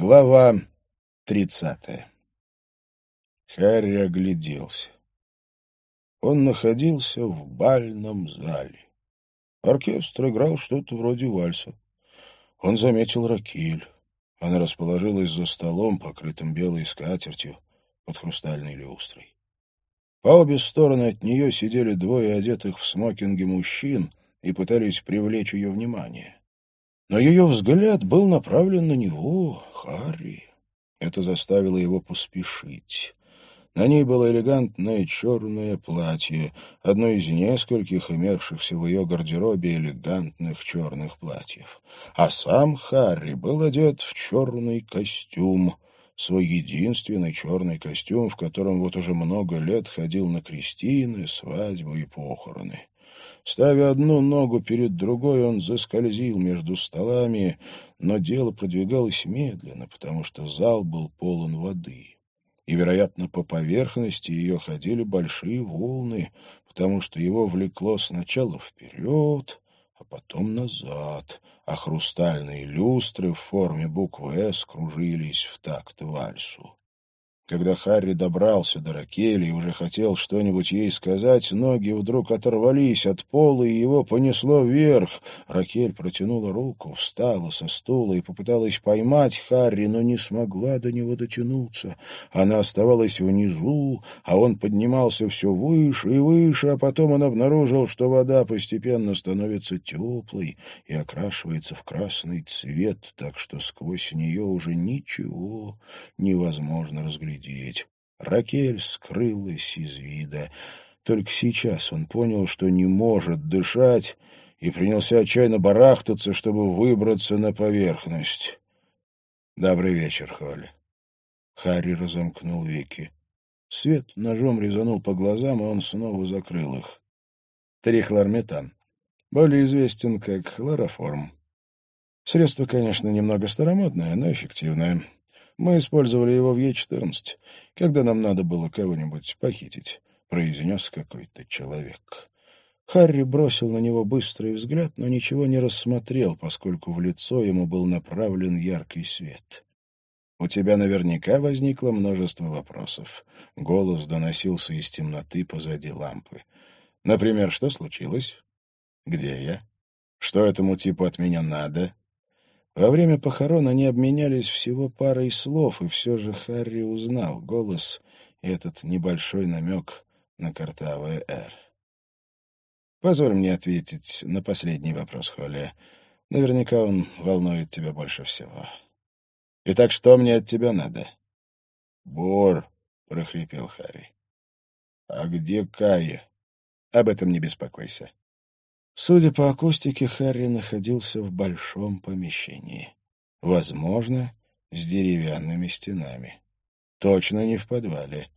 Глава тридцатая. Харри огляделся. Он находился в бальном зале. Оркестр играл что-то вроде вальса. Он заметил Ракель. Она расположилась за столом, покрытым белой скатертью, под хрустальной люстрой. По обе стороны от нее сидели двое одетых в смокинге мужчин и пытались привлечь ее внимание. Но ее взгляд был направлен на него, Харри. Это заставило его поспешить. На ней было элегантное черное платье, одно из нескольких имевшихся в ее гардеробе элегантных черных платьев. А сам Харри был одет в черный костюм, свой единственный черный костюм, в котором вот уже много лет ходил на крестины, свадьбу и похороны. Ставя одну ногу перед другой, он заскользил между столами, но дело продвигалось медленно, потому что зал был полон воды. И, вероятно, по поверхности ее ходили большие волны, потому что его влекло сначала вперед, а потом назад, а хрустальные люстры в форме буквы «С» кружились в такт вальсу. Когда Харри добрался до Ракели и уже хотел что-нибудь ей сказать, ноги вдруг оторвались от пола, и его понесло вверх. Ракель протянула руку, встала со стула и попыталась поймать Харри, но не смогла до него дотянуться. Она оставалась внизу, а он поднимался все выше и выше, а потом он обнаружил, что вода постепенно становится теплой и окрашивается в красный цвет, так что сквозь нее уже ничего невозможно разглядеть глядеть. Ракель скрылась из вида. Только сейчас он понял, что не может дышать, и принялся отчаянно барахтаться, чтобы выбраться на поверхность. «Добрый вечер, Холли». Харри разомкнул веки. Свет ножом резанул по глазам, и он снова закрыл их. Трихлорметан. Более известен как хлороформ. Средство, конечно, немного старомодное, но эффективное. Мы использовали его в Е-14, когда нам надо было кого-нибудь похитить», — произнес какой-то человек. Харри бросил на него быстрый взгляд, но ничего не рассмотрел, поскольку в лицо ему был направлен яркий свет. «У тебя наверняка возникло множество вопросов». Голос доносился из темноты позади лампы. «Например, что случилось? Где я? Что этому типу от меня надо? Во время похорон они обменялись всего парой слов, и все же Харри узнал голос и этот небольшой намек на картавое «Р». Позволь мне ответить на последний вопрос, Холли. Наверняка он волнует тебя больше всего. Итак, что мне от тебя надо? — Бор, — прохрипел Харри. — А где Кая? — Об этом не беспокойся. Судя по акустике, Харри находился в большом помещении. Возможно, с деревянными стенами. Точно не в подвале.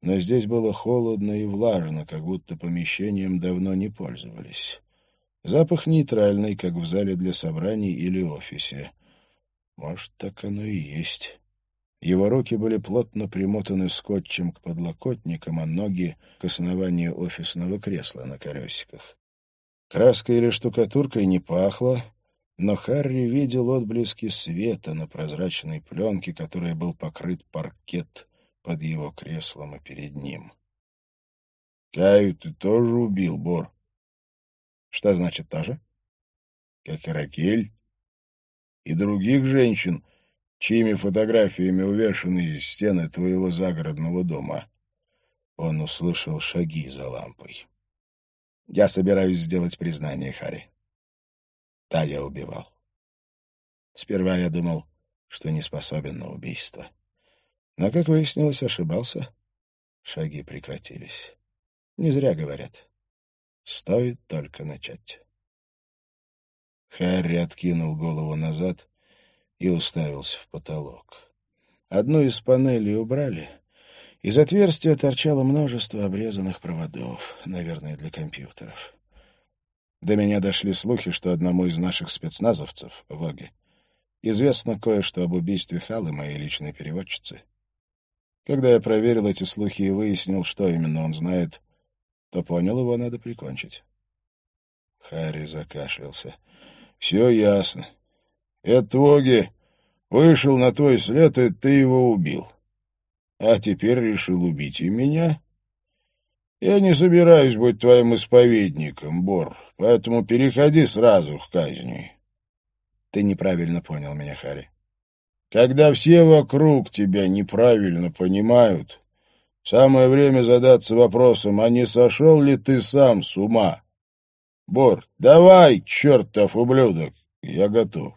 Но здесь было холодно и влажно, как будто помещением давно не пользовались. Запах нейтральный, как в зале для собраний или офисе. Может, так оно и есть. Его руки были плотно примотаны скотчем к подлокотникам, а ноги — к основанию офисного кресла на колесиках. Краской или штукатуркой не пахло, но Харри видел отблески света на прозрачной пленке, которой был покрыт паркет под его креслом и перед ним. — Каю ты тоже убил, Бор? — Что значит «тоже»? — Как и Ракель. И других женщин, чьими фотографиями увешаны стены твоего загородного дома. Он услышал шаги за лампой. Я собираюсь сделать признание, Харри. Да, я убивал. Сперва я думал, что не способен на убийство. Но, как выяснилось, ошибался. Шаги прекратились. Не зря говорят. Стоит только начать. Харри откинул голову назад и уставился в потолок. Одну из панелей убрали, из отверстия торчало множество обрезанных проводов, наверное, для компьютеров. До меня дошли слухи, что одному из наших спецназовцев, Воги, известно кое-что об убийстве Халы, моей личной переводчицы. Когда я проверил эти слухи и выяснил, что именно он знает, то понял, его надо прикончить. Харри закашлялся. — Все ясно. Это Воги Вышел на твой след, и ты его убил. А теперь решил убить и меня. Я не собираюсь быть твоим исповедником, Бор, поэтому переходи сразу к казни. Ты неправильно понял меня, Харри. Когда все вокруг тебя неправильно понимают, самое время задаться вопросом, а не сошел ли ты сам с ума? Бор, давай, чертов ублюдок, я готов.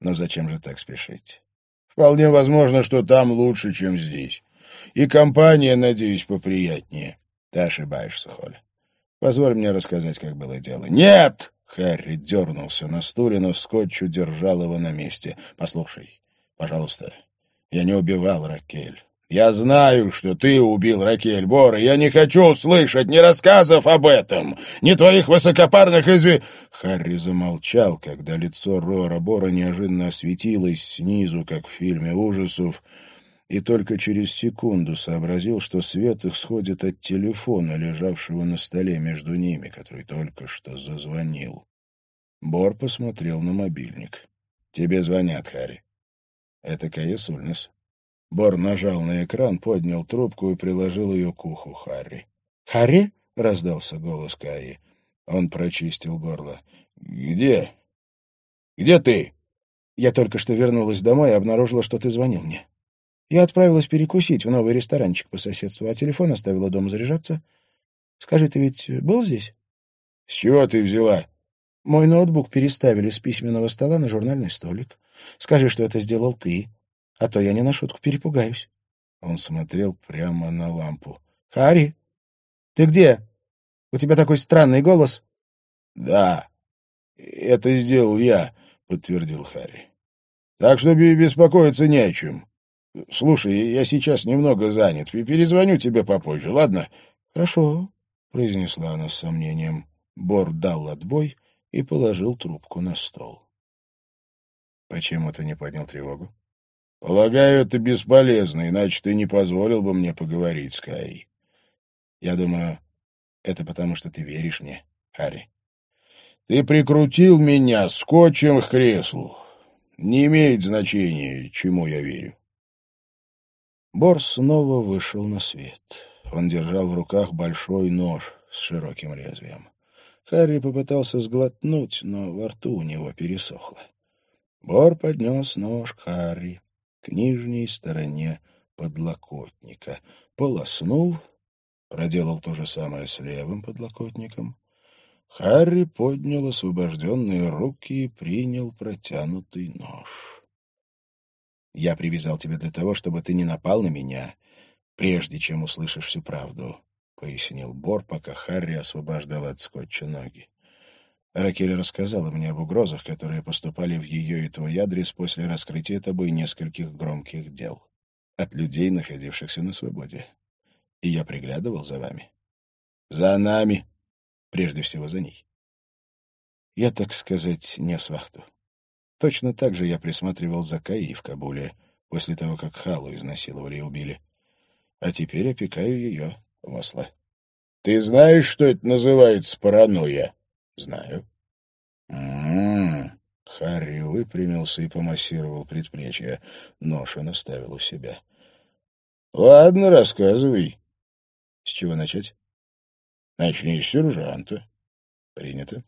Но зачем же так спешить? Вполне возможно, что там лучше, чем здесь. И компания, надеюсь, поприятнее. Ты ошибаешься, Холли. Позволь мне рассказать, как было дело. Нет! Харри дернулся на стуле, но скотч удержал его на месте. Послушай, пожалуйста, я не убивал Ракель. Я знаю, что ты убил Ракель Бора. Я не хочу слышать ни рассказов об этом, ни твоих высокопарных изви...» Харри замолчал, когда лицо Рора Бора неожиданно осветилось снизу, как в фильме ужасов, и только через секунду сообразил, что свет исходит от телефона, лежавшего на столе между ними, который только что зазвонил. Бор посмотрел на мобильник. «Тебе звонят, Харри». «Это Кая Сульнес». Бор нажал на экран, поднял трубку и приложил ее к уху Харри. «Харри?» — раздался голос Каи. Он прочистил горло. «Где? Где ты?» «Я только что вернулась домой и обнаружила, что ты звонил мне. Я отправилась перекусить в новый ресторанчик по соседству, а телефон оставила дома заряжаться. Скажи, ты ведь был здесь?» «С чего ты взяла?» «Мой ноутбук переставили с письменного стола на журнальный столик. Скажи, что это сделал ты, а то я не на шутку перепугаюсь. Он смотрел прямо на лампу. — Харри, ты где? У тебя такой странный голос. — Да, это сделал я, — подтвердил Харри. — Так что беспокоиться не о чем. Слушай, я сейчас немного занят. Перезвоню тебе попозже, ладно? — Хорошо, — произнесла она с сомнением. Бор дал отбой и положил трубку на стол. — Почему ты не поднял тревогу? Полагаю, это бесполезно, иначе ты не позволил бы мне поговорить с Кай. Я думаю, это потому, что ты веришь мне, Харри. Ты прикрутил меня скотчем к креслу. Не имеет значения, чему я верю. Бор снова вышел на свет. Он держал в руках большой нож с широким лезвием. Харри попытался сглотнуть, но во рту у него пересохло. Бор поднес нож к Харри к нижней стороне подлокотника. Полоснул, проделал то же самое с левым подлокотником. Харри поднял освобожденные руки и принял протянутый нож. «Я привязал тебя для того, чтобы ты не напал на меня, прежде чем услышишь всю правду», — пояснил Бор, пока Харри освобождал от скотча ноги. Ракель рассказала мне об угрозах, которые поступали в ее и твой адрес после раскрытия тобой нескольких громких дел. От людей, находившихся на свободе. И я приглядывал за вами. За нами. Прежде всего за ней. Я, так сказать, нес вахту. Точно так же я присматривал за Каи в Кабуле, после того, как Халу изнасиловали и убили. А теперь опекаю ее в Осло. — Ты знаешь, что это называется паранойя? Знаю. М-м. Харри выпрямился и помассировал предплечье. Нож он оставил у себя. Ладно, рассказывай. С чего начать? Начни с сержанта. Принято.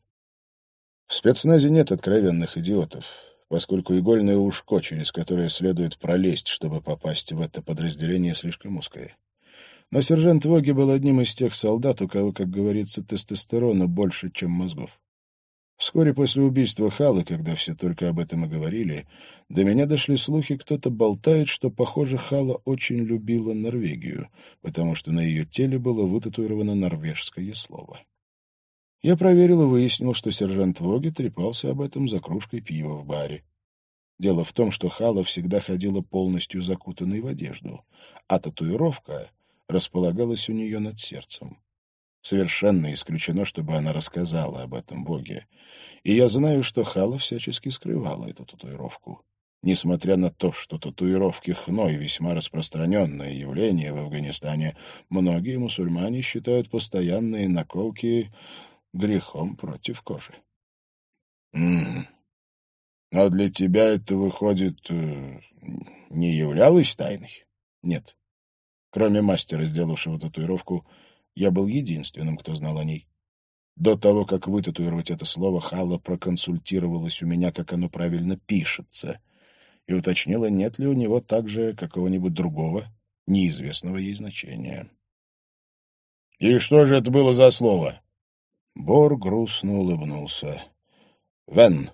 В спецназе нет откровенных идиотов, поскольку игольное ушко, через которое следует пролезть, чтобы попасть в это подразделение, слишком узкое. Но сержант Воги был одним из тех солдат, у кого, как говорится, тестостерона больше, чем мозгов. Вскоре после убийства Халы, когда все только об этом и говорили, до меня дошли слухи, кто-то болтает, что, похоже, Хала очень любила Норвегию, потому что на ее теле было вытатуировано норвежское слово. Я проверил и выяснил, что сержант Воги трепался об этом за кружкой пива в баре. Дело в том, что Хала всегда ходила полностью закутанной в одежду, а татуировка располагалась у нее над сердцем. Совершенно исключено, чтобы она рассказала об этом боге. И я знаю, что Хала всячески скрывала эту татуировку. Несмотря на то, что татуировки хной весьма распространенное явление в Афганистане, многие мусульмане считают постоянные наколки грехом против кожи. М -м. Но для тебя это, выходит, э, не являлось тайной? Нет. Кроме мастера, сделавшего татуировку, я был единственным, кто знал о ней. До того, как вытатуировать это слово, Хала проконсультировалась у меня, как оно правильно пишется, и уточнила, нет ли у него также какого-нибудь другого, неизвестного ей значения. «И что же это было за слово?» Бор грустно улыбнулся. «Вен.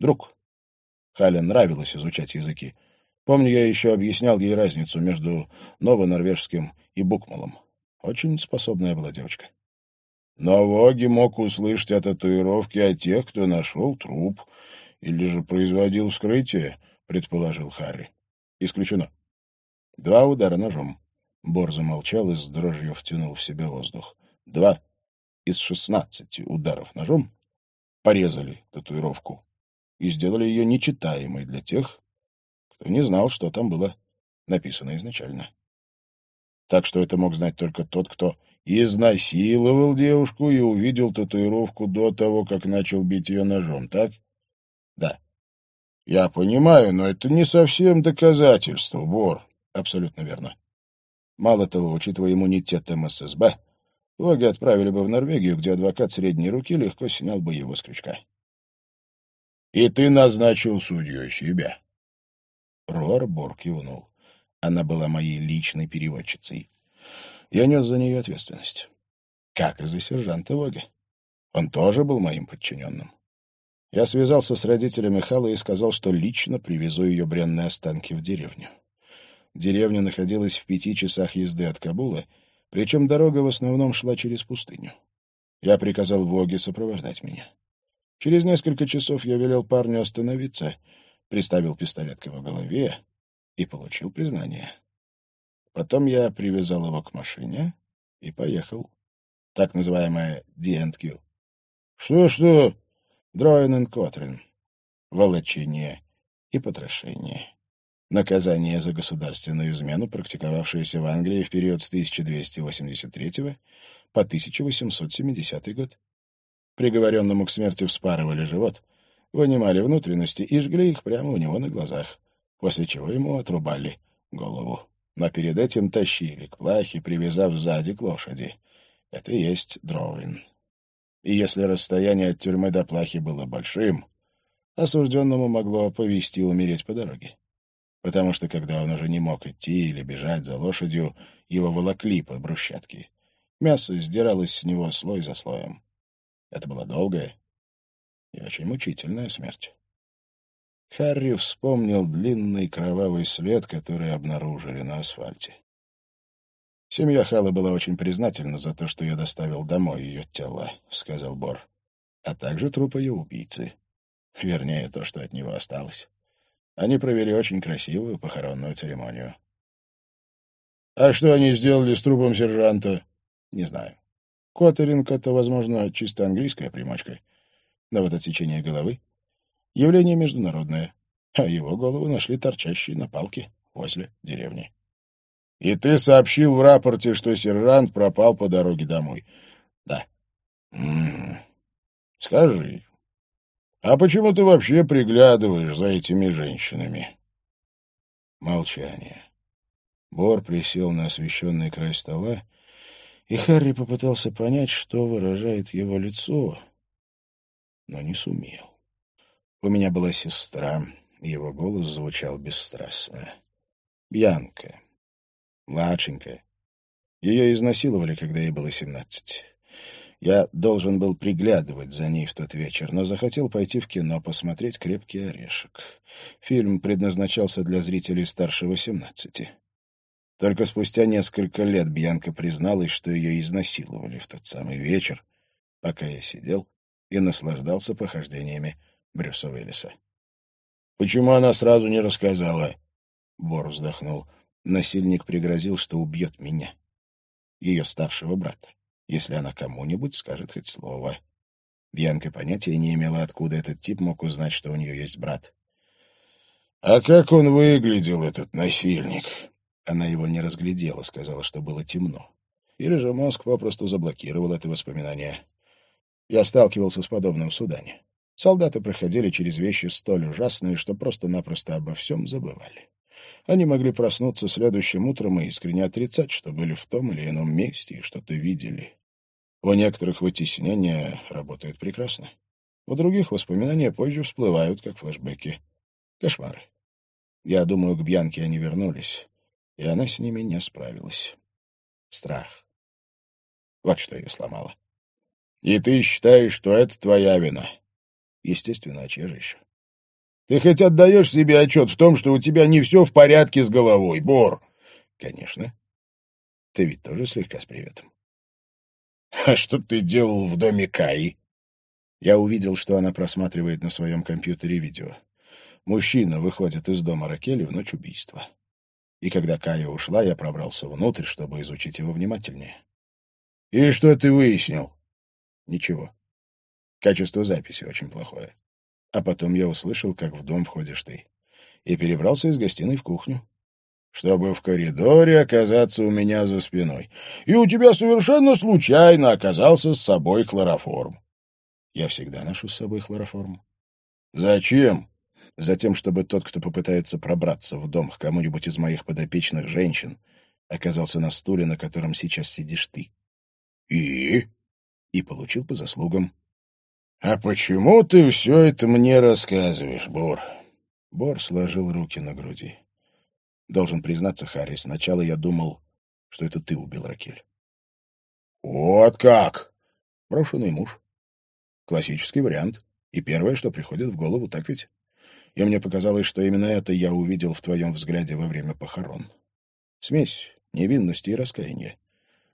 Друг». Хале нравилось изучать языки. Помню, я еще объяснял ей разницу между новонорвежским и букмалом. Очень способная была девочка. Но Воги мог услышать о татуировке о тех, кто нашел труп или же производил вскрытие, предположил Харри. Исключено. Два удара ножом. Бор замолчал и с дрожью втянул в себя воздух. Два из шестнадцати ударов ножом порезали татуировку и сделали ее нечитаемой для тех, кто не знал, что там было написано изначально. Так что это мог знать только тот, кто изнасиловал девушку и увидел татуировку до того, как начал бить ее ножом, так? Да. Я понимаю, но это не совсем доказательство, вор. Абсолютно верно. Мало того, учитывая иммунитет МССБ, Воги отправили бы в Норвегию, где адвокат средней руки легко снял бы его с крючка. И ты назначил судью себя. Руарбор кивнул. Она была моей личной переводчицей. Я нес за нее ответственность. Как и за сержанта Воги. Он тоже был моим подчиненным. Я связался с родителями Хала и сказал, что лично привезу ее бренные останки в деревню. Деревня находилась в пяти часах езды от Кабула, причем дорога в основном шла через пустыню. Я приказал Воге сопровождать меня. Через несколько часов я велел парню остановиться, приставил пистолет к его голове и получил признание. Потом я привязал его к машине и поехал. Так называемая DNQ. Что-что? Дроин и Котрин. Волочение и потрошение. Наказание за государственную измену, практиковавшееся в Англии в период с 1283 по 1870 год. Приговоренному к смерти вспарывали живот, вынимали внутренности и жгли их прямо у него на глазах, после чего ему отрубали голову но перед этим тащили к плахе, привязав сзади к лошади. Это и есть дровин. И если расстояние от тюрьмы до плахи было большим, осужденному могло повести умереть по дороге. Потому что, когда он уже не мог идти или бежать за лошадью, его волокли по брусчатке. Мясо сдиралось с него слой за слоем. Это была долгая и очень мучительная смерть. Харри вспомнил длинный кровавый след, который обнаружили на асфальте. «Семья Хала была очень признательна за то, что я доставил домой ее тело», — сказал Бор, «а также труп ее убийцы. Вернее, то, что от него осталось. Они провели очень красивую похоронную церемонию». «А что они сделали с трупом сержанта?» «Не знаю. Коттеринг — это, возможно, чисто английская примочка. Но вот головы Явление международное. А его голову нашли торчащей на палке возле деревни. — И ты сообщил в рапорте, что сержант пропал по дороге домой? — Да. М -м -м. — Скажи, а почему ты вообще приглядываешь за этими женщинами? Молчание. Бор присел на освещенный край стола, и Харри попытался понять, что выражает его лицо, но не сумел. У меня была сестра, его голос звучал бесстрастно. Бьянка. Младшенькая. Ее изнасиловали, когда ей было семнадцать. Я должен был приглядывать за ней в тот вечер, но захотел пойти в кино посмотреть «Крепкий орешек». Фильм предназначался для зрителей старше восемнадцати. Только спустя несколько лет Бьянка призналась, что ее изнасиловали в тот самый вечер, пока я сидел и наслаждался похождениями Брюса Уиллиса. «Почему она сразу не рассказала?» Бор вздохнул. Насильник пригрозил, что убьет меня, ее старшего брата, если она кому-нибудь скажет хоть слово. Бьянка понятия не имела, откуда этот тип мог узнать, что у нее есть брат. «А как он выглядел, этот насильник?» Она его не разглядела, сказала, что было темно. Или же мозг попросту заблокировал это воспоминание. Я сталкивался с подобным в Судане. Солдаты проходили через вещи столь ужасные, что просто-напросто обо всем забывали. Они могли проснуться следующим утром и искренне отрицать, что были в том или ином месте и что-то видели. У некоторых вытеснение работает прекрасно. У других воспоминания позже всплывают, как флешбеки. Кошмары. Я думаю, к Бьянке они вернулись, и она с ними не справилась. Страх. Вот что ее сломало. И ты считаешь, что это твоя вина? Естественно, а чья же еще? Ты хоть отдаешь себе отчет в том, что у тебя не все в порядке с головой, Бор? Конечно. Ты ведь тоже слегка с приветом. А что ты делал в доме Каи? Я увидел, что она просматривает на своем компьютере видео. Мужчина выходит из дома Ракели в ночь убийства. И когда Кая ушла, я пробрался внутрь, чтобы изучить его внимательнее. «И что ты выяснил?» «Ничего. Качество записи очень плохое. А потом я услышал, как в дом входишь ты. И перебрался из гостиной в кухню. Чтобы в коридоре оказаться у меня за спиной. И у тебя совершенно случайно оказался с собой хлороформ. Я всегда ношу с собой хлороформ. Зачем? Затем, чтобы тот, кто попытается пробраться в дом к кому-нибудь из моих подопечных женщин, оказался на стуле, на котором сейчас сидишь ты. И? И получил по заслугам. «А почему ты все это мне рассказываешь, Бор?» Бор сложил руки на груди. «Должен признаться, Харри, сначала я думал, что это ты убил Ракель». «Вот как!» «Брошенный муж. Классический вариант. И первое, что приходит в голову, так ведь? И мне показалось, что именно это я увидел в твоем взгляде во время похорон. Смесь невинности и раскаяния.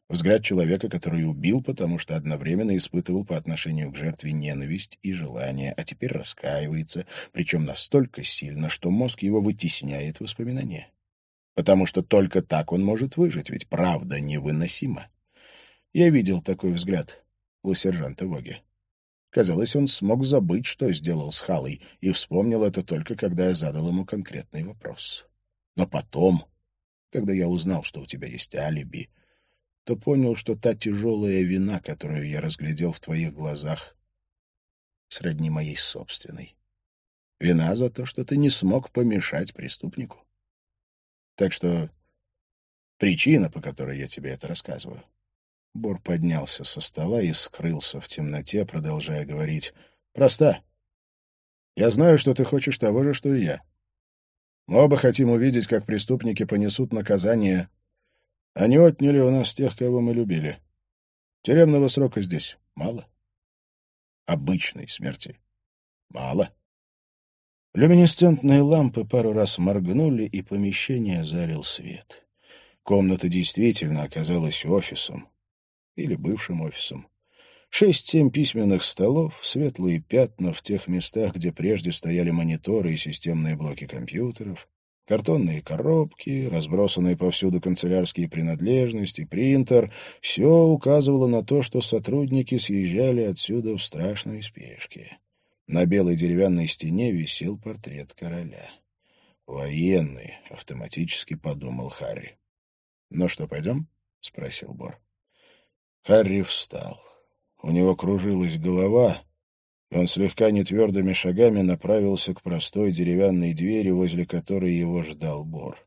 Взгляд человека, который убил, потому что одновременно испытывал по отношению к жертве ненависть и желание, а теперь раскаивается, причем настолько сильно, что мозг его вытесняет воспоминания. Потому что только так он может выжить, ведь правда невыносима. Я видел такой взгляд у сержанта Воги. Казалось, он смог забыть, что сделал с Халой, и вспомнил это только, когда я задал ему конкретный вопрос. Но потом, когда я узнал, что у тебя есть алиби, то понял, что та тяжелая вина, которую я разглядел в твоих глазах, сродни моей собственной. Вина за то, что ты не смог помешать преступнику. Так что причина, по которой я тебе это рассказываю. Бор поднялся со стола и скрылся в темноте, продолжая говорить. «Проста. Я знаю, что ты хочешь того же, что и я. Мы оба хотим увидеть, как преступники понесут наказание они отняли у нас тех, кого мы любили. Тюремного срока здесь мало. Обычной смерти мало. Люминесцентные лампы пару раз моргнули, и помещение залил свет. Комната действительно оказалась офисом. Или бывшим офисом. Шесть-семь письменных столов, светлые пятна в тех местах, где прежде стояли мониторы и системные блоки компьютеров, Картонные коробки, разбросанные повсюду канцелярские принадлежности, принтер — все указывало на то, что сотрудники съезжали отсюда в страшной спешке. На белой деревянной стене висел портрет короля. «Военный», — автоматически подумал Харри. «Ну что, пойдем?» — спросил Бор. Харри встал. У него кружилась голова, он слегка нетвердыми шагами направился к простой деревянной двери, возле которой его ждал Бор.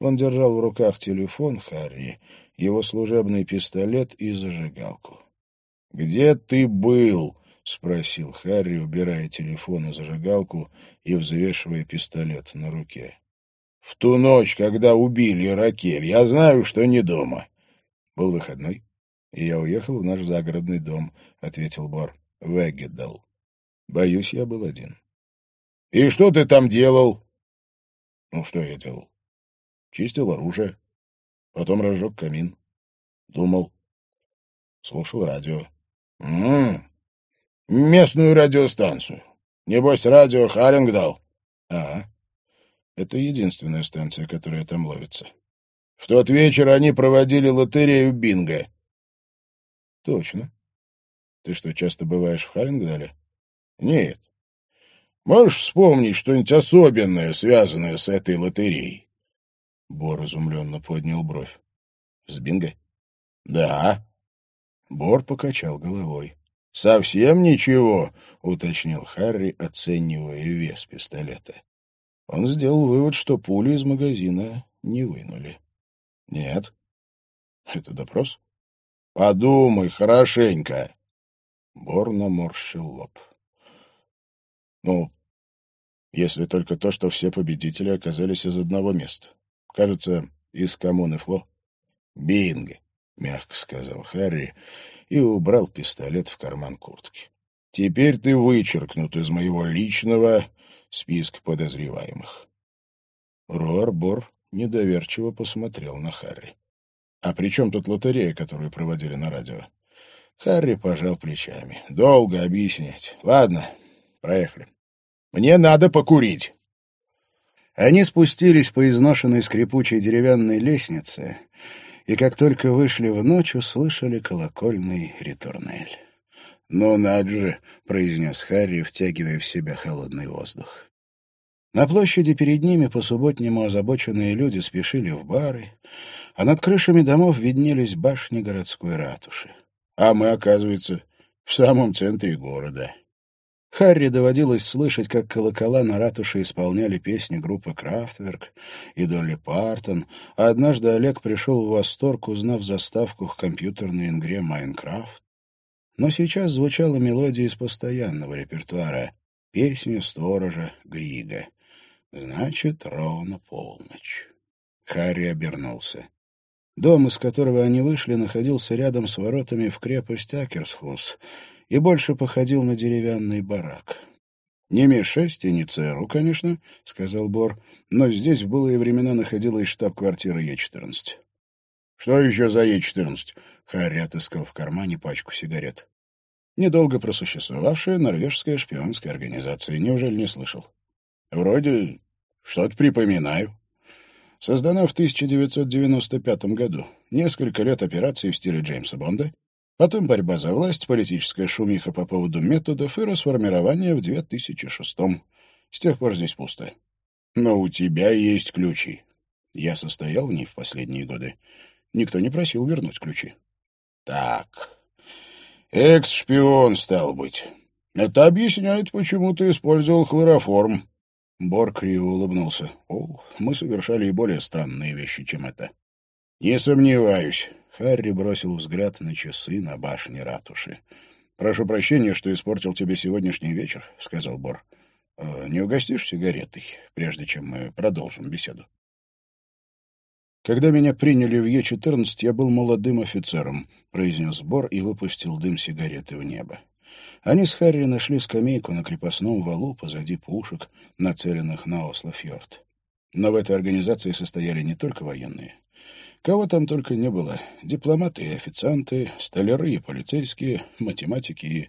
Он держал в руках телефон Харри, его служебный пистолет и зажигалку. «Где ты был?» — спросил Харри, убирая телефон и зажигалку и взвешивая пистолет на руке. «В ту ночь, когда убили Ракель, я знаю, что не дома». «Был выходной, и я уехал в наш загородный дом», — ответил Бор. «В Эггедал». Боюсь, я был один. — И что ты там делал? — Ну, что я делал? Чистил оружие. Потом разжег камин. Думал. Слушал радио. М -м -м. Местную радиостанцию. Небось, радио Харингдал. Ага. Это единственная станция, которая там ловится. В тот вечер они проводили лотерею бинго. Точно. Ты что, часто бываешь в Харингдале? Нет. Можешь вспомнить что-нибудь особенное, связанное с этой лотереей? Бор изумленно поднял бровь. С бинго? Да. Бор покачал головой. «Совсем ничего», — уточнил Харри, оценивая вес пистолета. Он сделал вывод, что пули из магазина не вынули. «Нет». «Это допрос?» «Подумай хорошенько». Бор наморщил лоб. «Ну, если только то, что все победители оказались из одного места. Кажется, из коммуны Фло. «Бинго!» — мягко сказал Харри и убрал пистолет в карман куртки. «Теперь ты вычеркнут из моего личного списка подозреваемых». Руарбор недоверчиво посмотрел на Харри. «А при чем тут лотерея, которую проводили на радио?» Харри пожал плечами. «Долго объяснять. Ладно, проехали. Мне надо покурить». Они спустились по изношенной скрипучей деревянной лестнице, и как только вышли в ночь, услышали колокольный ритурнель. «Ну, надо же!» — произнес Харри, втягивая в себя холодный воздух. На площади перед ними по-субботнему озабоченные люди спешили в бары, а над крышами домов виднелись башни городской ратуши. А мы, оказывается, в самом центре города. Харри доводилось слышать, как колокола на ратуше исполняли песни группы «Крафтверк» и Долли Партон, а однажды Олег пришел в восторг, узнав заставку к компьютерной игре «Майнкрафт». Но сейчас звучала мелодия из постоянного репертуара — песни сторожа Грига. Значит, ровно полночь. Харри обернулся. Дом, из которого они вышли, находился рядом с воротами в крепость Акерсхус — и больше походил на деревянный барак. «Не Ми-6 и не ЦРУ, конечно», — сказал Бор, «но здесь в былые времена находилась штаб-квартира Е-14». «Что еще за Е-14?» — Харри отыскал в кармане пачку сигарет. «Недолго просуществовавшая норвежская шпионская организация. Неужели не слышал?» «Вроде что-то припоминаю». Создана в 1995 году. Несколько лет операций в стиле Джеймса Бонда, Потом борьба за власть, политическая шумиха по поводу методов и расформирование в 2006-м. С тех пор здесь пусто. Но у тебя есть ключи. Я состоял в ней в последние годы. Никто не просил вернуть ключи. Так. Экс-шпион, стал быть. Это объясняет, почему ты использовал хлороформ. Бор криво улыбнулся. О, мы совершали и более странные вещи, чем это. Не сомневаюсь. Харри бросил взгляд на часы на башне ратуши. «Прошу прощения, что испортил тебе сегодняшний вечер», — сказал Бор. «Э, «Не угостишь сигаретой, прежде чем мы продолжим беседу?» «Когда меня приняли в Е-14, я был молодым офицером», — произнес Бор и выпустил дым сигареты в небо. Они с Харри нашли скамейку на крепостном валу позади пушек, нацеленных на Осло-фьорд. Но в этой организации состояли не только военные. Кого там только не было. Дипломаты и официанты, столяры и полицейские, математики и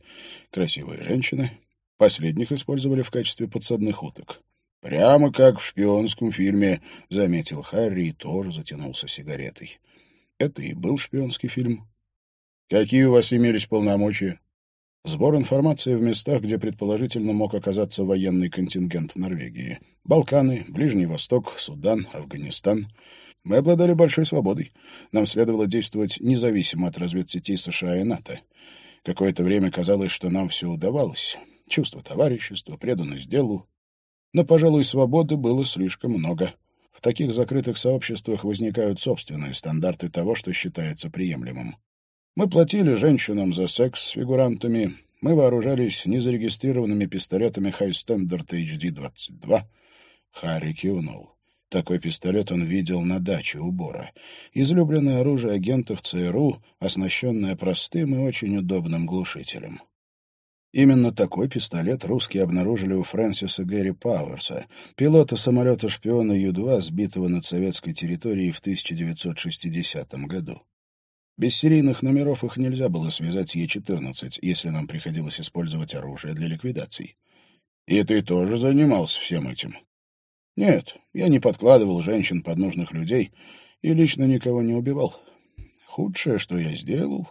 красивые женщины. Последних использовали в качестве подсадных уток. «Прямо как в шпионском фильме», — заметил Харри и тоже затянулся сигаретой. Это и был шпионский фильм. «Какие у вас имелись полномочия?» Сбор информации в местах, где предположительно мог оказаться военный контингент Норвегии. Балканы, Ближний Восток, Судан, Афганистан — мы обладали большой свободой. Нам следовало действовать независимо от разведсетей США и НАТО. Какое-то время казалось, что нам все удавалось. Чувство товарищества, преданность делу. Но, пожалуй, свободы было слишком много. В таких закрытых сообществах возникают собственные стандарты того, что считается приемлемым. Мы платили женщинам за секс с фигурантами, мы вооружались незарегистрированными пистолетами High Standard HD-22. Харри кивнул. Такой пистолет он видел на даче у Бора. Излюбленное оружие агентов ЦРУ, оснащенное простым и очень удобным глушителем. Именно такой пистолет русские обнаружили у Фрэнсиса Гэри Пауэрса, пилота самолета-шпиона Ю-2, сбитого над советской территорией в 1960 году. Без серийных номеров их нельзя было связать с Е-14, если нам приходилось использовать оружие для ликвидаций. И ты тоже занимался всем этим? Нет, я не подкладывал женщин под нужных людей и лично никого не убивал. Худшее, что я сделал,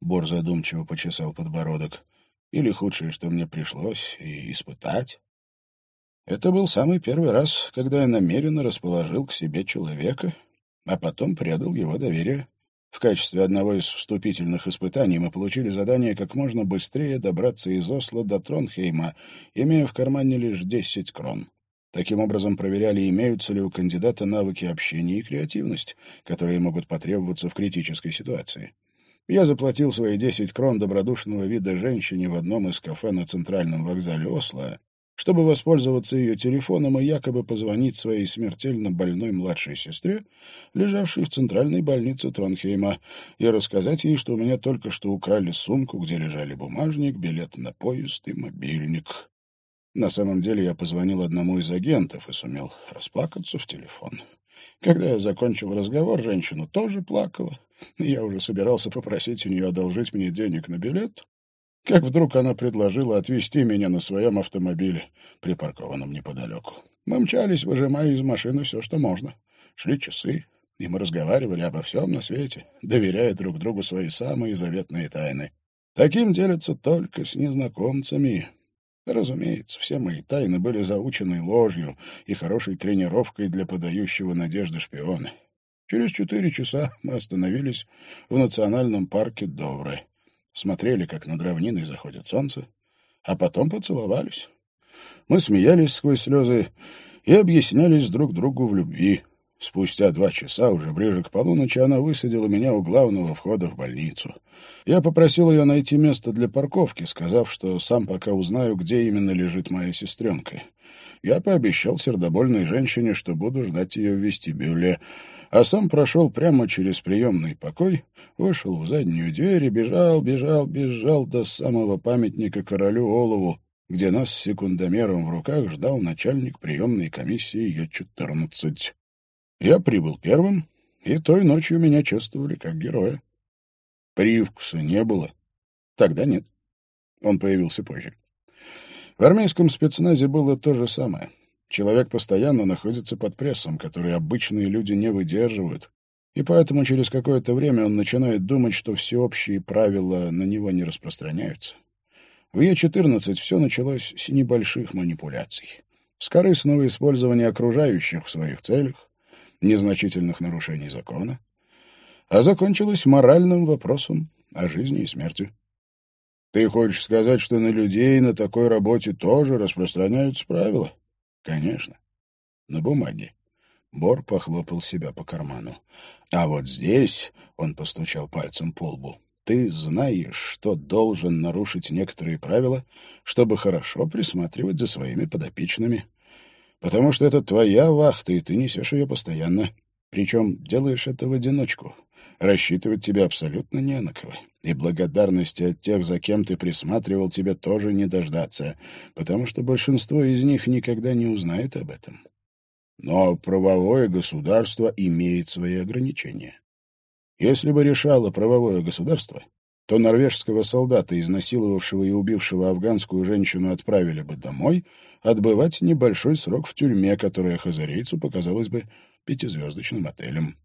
Бор задумчиво почесал подбородок, или худшее, что мне пришлось и испытать. Это был самый первый раз, когда я намеренно расположил к себе человека, а потом предал его доверие. В качестве одного из вступительных испытаний мы получили задание как можно быстрее добраться из Осло до Тронхейма, имея в кармане лишь 10 крон. Таким образом, проверяли, имеются ли у кандидата навыки общения и креативность, которые могут потребоваться в критической ситуации. Я заплатил свои 10 крон добродушного вида женщине в одном из кафе на центральном вокзале Осло, чтобы воспользоваться ее телефоном и якобы позвонить своей смертельно больной младшей сестре, лежавшей в центральной больнице Тронхейма, и рассказать ей, что у меня только что украли сумку, где лежали бумажник, билет на поезд и мобильник. На самом деле я позвонил одному из агентов и сумел расплакаться в телефон. Когда я закончил разговор, женщина тоже плакала. Я уже собирался попросить у нее одолжить мне денег на билет, как вдруг она предложила отвезти меня на своем автомобиле, припаркованном неподалеку. Мы мчались, выжимая из машины все, что можно. Шли часы, и мы разговаривали обо всем на свете, доверяя друг другу свои самые заветные тайны. Таким делятся только с незнакомцами, Разумеется, все мои тайны были заучены ложью и хорошей тренировкой для подающего надежды шпиона. Через четыре часа мы остановились в национальном парке Довры. Смотрели, как над равниной заходит солнце, а потом поцеловались. Мы смеялись сквозь слезы и объяснялись друг другу в любви. Спустя два часа, уже ближе к полуночи, она высадила меня у главного входа в больницу. Я попросил ее найти место для парковки, сказав, что сам пока узнаю, где именно лежит моя сестренка. Я пообещал сердобольной женщине, что буду ждать ее в вестибюле, а сам прошел прямо через приемный покой, вышел в заднюю дверь и бежал, бежал, бежал до самого памятника королю Олову, где нас с секундомером в руках ждал начальник приемной комиссии Е-14. Я прибыл первым, и той ночью меня чувствовали как героя. Привкуса не было. Тогда нет. Он появился позже. В армейском спецназе было то же самое. Человек постоянно находится под прессом, который обычные люди не выдерживают, и поэтому через какое-то время он начинает думать, что всеобщие правила на него не распространяются. В Е-14 все началось с небольших манипуляций, с корыстного использования окружающих в своих целях, незначительных нарушений закона, а закончилось моральным вопросом о жизни и смерти. Ты хочешь сказать, что на людей на такой работе тоже распространяются правила? Конечно. На бумаге. Бор похлопал себя по карману. А вот здесь, он постучал пальцем по лбу, ты знаешь, что должен нарушить некоторые правила, чтобы хорошо присматривать за своими подопечными потому что это твоя вахта, и ты несешь ее постоянно. Причем делаешь это в одиночку. Рассчитывать тебя абсолютно не на кого. И благодарности от тех, за кем ты присматривал, тебе тоже не дождаться, потому что большинство из них никогда не узнает об этом. Но правовое государство имеет свои ограничения. Если бы решало правовое государство, то норвежского солдата, изнасиловавшего и убившего афганскую женщину, отправили бы домой отбывать небольшой срок в тюрьме, которая хазарейцу показалась бы пятизвездочным отелем.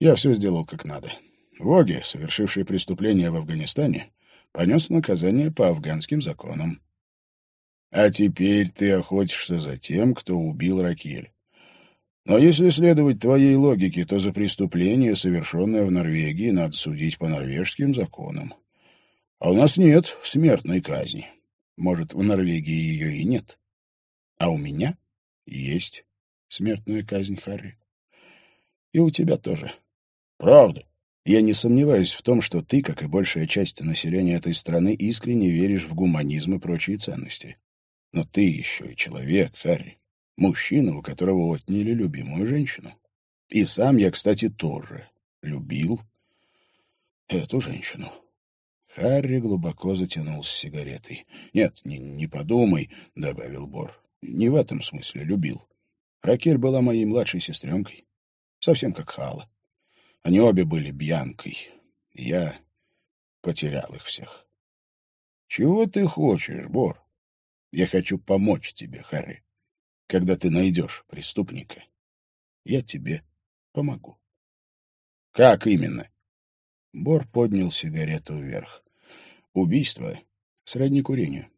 Я все сделал как надо. Воги, совершивший преступление в Афганистане, понес наказание по афганским законам. А теперь ты охотишься за тем, кто убил Ракель. Но если следовать твоей логике, то за преступление, совершенное в Норвегии, надо судить по норвежским законам. А у нас нет смертной казни. Может, в Норвегии ее и нет. А у меня есть смертная казнь, Харри. И у тебя тоже. Правда. Я не сомневаюсь в том, что ты, как и большая часть населения этой страны, искренне веришь в гуманизм и прочие ценности. Но ты еще и человек, Харри. Мужчина, у которого отняли любимую женщину. И сам я, кстати, тоже любил эту женщину. Харри глубоко затянулся сигаретой. «Нет, не, не подумай», — добавил Бор. «Не в этом смысле любил. Ракель была моей младшей сестренкой. Совсем как Хала. Они обе были Бьянкой. Я потерял их всех. Чего ты хочешь, Бор? Я хочу помочь тебе, Харри когда ты найдешь преступника, я тебе помогу. — Как именно? Бор поднял сигарету вверх. — Убийство сродни курению.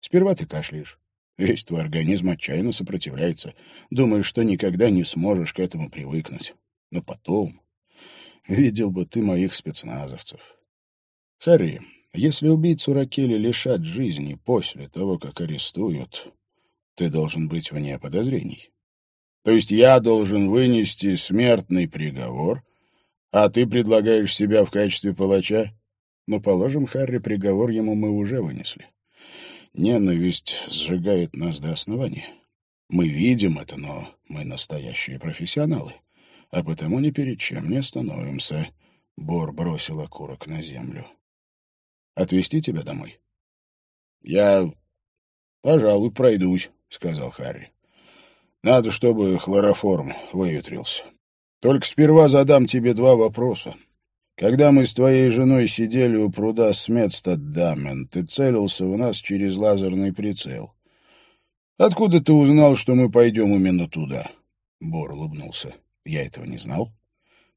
Сперва ты кашляешь. Весь твой организм отчаянно сопротивляется. Думаешь, что никогда не сможешь к этому привыкнуть. Но потом... Видел бы ты моих спецназовцев. Харри, если убийцу Ракели лишат жизни после того, как арестуют, ты должен быть вне подозрений. То есть я должен вынести смертный приговор, а ты предлагаешь себя в качестве палача? Ну, положим, Харри, приговор ему мы уже вынесли. Ненависть сжигает нас до основания. Мы видим это, но мы настоящие профессионалы, а потому ни перед чем не остановимся. Бор бросил окурок на землю. Отвезти тебя домой? Я, пожалуй, пройдусь, сказал Харри. Надо, чтобы хлороформ выветрился. Только сперва задам тебе два вопроса. Когда мы с твоей женой сидели у пруда Сметстаддамен, ты целился в нас через лазерный прицел. Откуда ты узнал, что мы пойдем именно туда? Бор улыбнулся. Я этого не знал.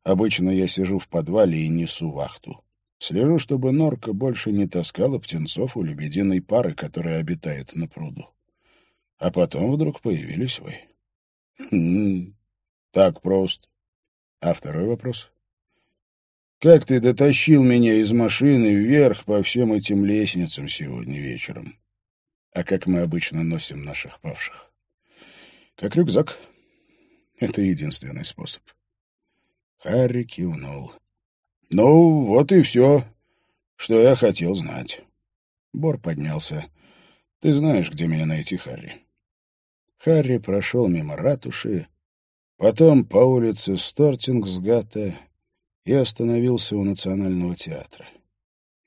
Обычно я сижу в подвале и несу вахту. Слежу, чтобы норка больше не таскала птенцов у лебединой пары, которая обитает на пруду. А потом вдруг появились вы. Хм, так просто. А второй вопрос? Как ты дотащил меня из машины вверх по всем этим лестницам сегодня вечером? А как мы обычно носим наших павших? Как рюкзак. Это единственный способ. Харри кивнул. Ну, вот и все, что я хотел знать. Бор поднялся. Ты знаешь, где меня найти, Харри. Харри прошел мимо ратуши, потом по улице Стортингсгата и остановился у Национального театра.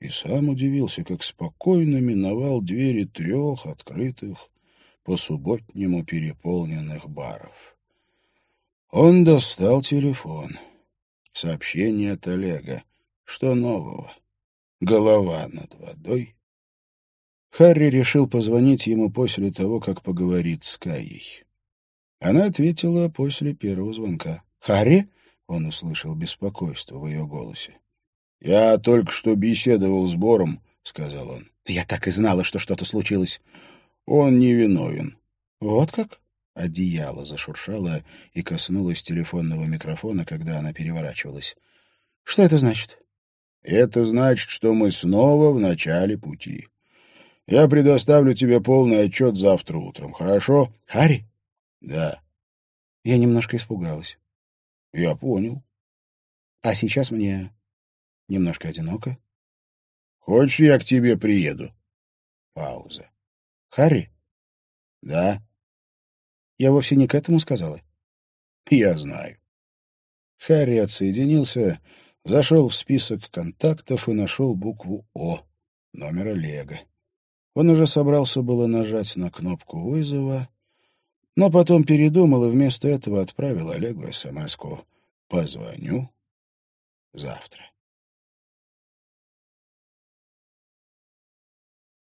И сам удивился, как спокойно миновал двери трех открытых по субботнему переполненных баров. Он достал телефон — Сообщение от Олега. Что нового? Голова над водой. Харри решил позвонить ему после того, как поговорит с Каей. Она ответила после первого звонка. «Харри?» — он услышал беспокойство в ее голосе. «Я только что беседовал с Бором», — сказал он. «Я так и знала, что что-то случилось». «Он невиновен». «Вот как?» Одеяло зашуршало и коснулось телефонного микрофона, когда она переворачивалась. «Что это значит?» «Это значит, что мы снова в начале пути. Я предоставлю тебе полный отчет завтра утром, хорошо?» «Харри?» «Да». Я немножко испугалась. «Я понял». «А сейчас мне немножко одиноко». «Хочешь, я к тебе приеду?» Пауза. «Харри?» «Да». Я вовсе не к этому сказала. Я знаю. Харри отсоединился, зашел в список контактов и нашел букву О, номер Олега. Он уже собрался было нажать на кнопку вызова, но потом передумал и вместо этого отправил Олегу смс-ку «Позвоню завтра».